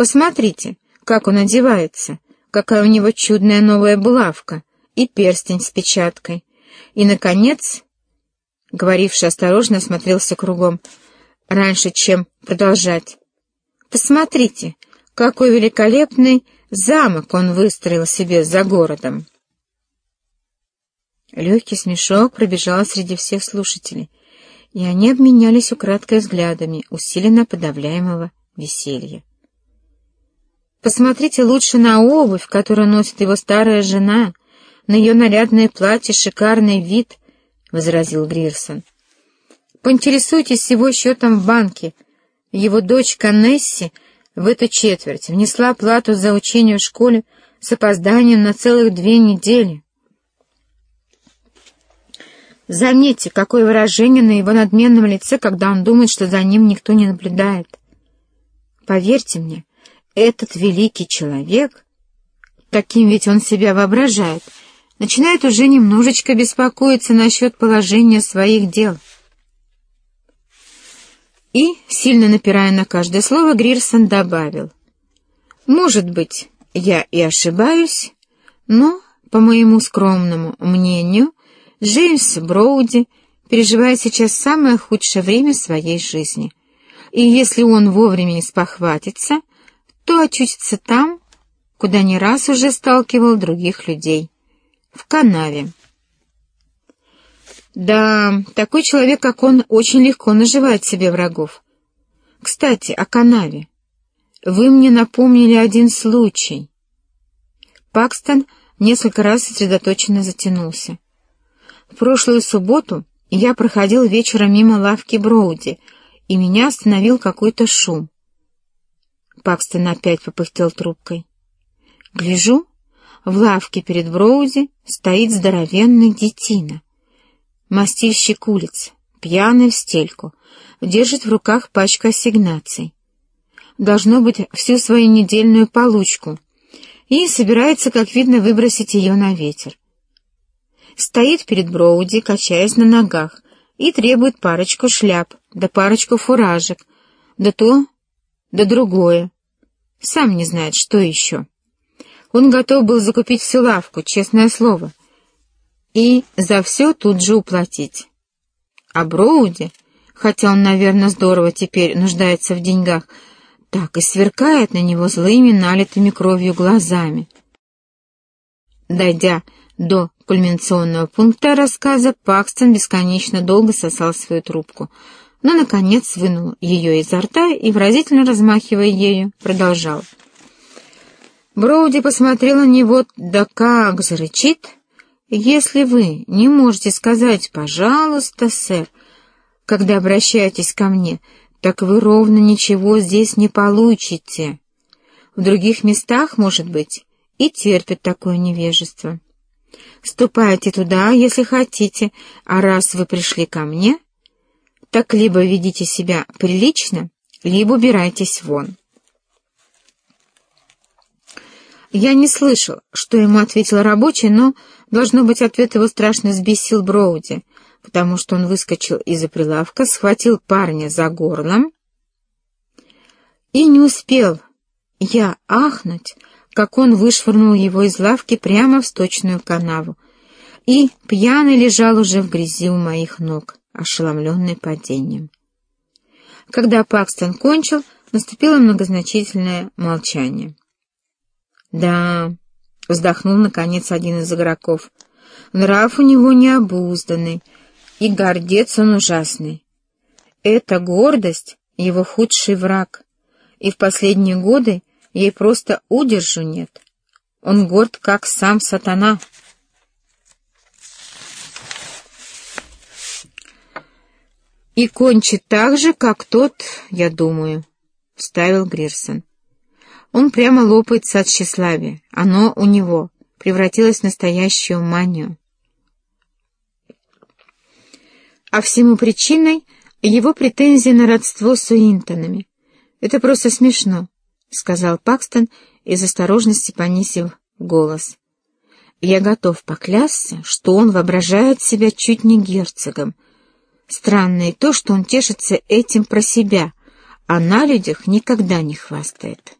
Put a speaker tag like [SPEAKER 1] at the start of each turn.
[SPEAKER 1] Посмотрите, как он одевается, какая у него чудная новая булавка и перстень с печаткой. И, наконец, говоривший осторожно осмотрелся кругом, раньше, чем продолжать. Посмотрите, какой великолепный замок он выстроил себе за городом. Легкий смешок пробежал среди всех слушателей, и они обменялись украдкой взглядами усиленно подавляемого веселья. Посмотрите лучше на обувь, которую носит его старая жена, на ее нарядное платье, шикарный вид, — возразил Грирсон. Поинтересуйтесь его счетом в банке. Его дочь Канесси в эту четверть внесла плату за учение в школе с опозданием на целых две недели. Заметьте, какое выражение на его надменном лице, когда он думает, что за ним никто не наблюдает. Поверьте мне, этот великий человек, таким ведь он себя воображает, начинает уже немножечко беспокоиться насчет положения своих дел. И, сильно напирая на каждое слово, Грирсон добавил. «Может быть, я и ошибаюсь, но, по моему скромному мнению, Джеймс Броуди переживает сейчас самое худшее время своей жизни, и если он вовремя не спохватится, то очутится там, куда не раз уже сталкивал других людей, в канаве. Да, такой человек, как он, очень легко наживает себе врагов. Кстати, о канаве. Вы мне напомнили один случай. Пакстон несколько раз сосредоточенно затянулся. В прошлую субботу я проходил вечером мимо лавки Броуди, и меня остановил какой-то шум. Пакстон опять попыхтел трубкой. Гляжу, в лавке перед Броуди стоит здоровенный детина. Мастильщик улиц, пьяный в стельку, держит в руках пачку ассигнаций. Должно быть всю свою недельную получку, и собирается, как видно, выбросить ее на ветер. Стоит перед Броуди, качаясь на ногах, и требует парочку шляп, да парочку фуражек, да то, да другое. Сам не знает, что еще. Он готов был закупить всю лавку, честное слово, и за все тут же уплатить. А Броуди, хотя он, наверное, здорово теперь нуждается в деньгах, так и сверкает на него злыми, налитыми кровью глазами. Дойдя до кульминационного пункта рассказа, Пакстон бесконечно долго сосал свою трубку, но, наконец, вынул ее изо рта и, выразительно размахивая ею, продолжал. Броуди посмотрел на него, да как зарычит. «Если вы не можете сказать «пожалуйста, сэр», когда обращаетесь ко мне, так вы ровно ничего здесь не получите. В других местах, может быть, и терпят такое невежество. Ступайте туда, если хотите, а раз вы пришли ко мне, так либо ведите себя прилично, либо убирайтесь вон. Я не слышал, что ему ответил рабочий, но, должно быть, ответ его страшно сбесил Броуди, потому что он выскочил из-за прилавка, схватил парня за горлом и не успел я ахнуть, как он вышвырнул его из лавки прямо в сточную канаву, и пьяный лежал уже в грязи у моих ног, ошеломленный падением. Когда Пакстон кончил, наступило многозначительное молчание. «Да», — вздохнул, наконец, один из игроков, — «нрав у него необузданный, и гордец он ужасный. Эта гордость — его худший враг, и в последние годы ей просто удержу нет. Он горд, как сам сатана». «И кончит так же, как тот, я думаю», — вставил Грирсон. Он прямо лопается от тщеславия. Оно у него превратилось в настоящую манию. А всему причиной его претензии на родство с Уинтонами. Это просто смешно, — сказал Пакстон, из осторожности понизив голос. Я готов поклясться, что он воображает себя чуть не герцогом. Странно и то, что он тешится этим про себя, а на людях никогда не хвастает.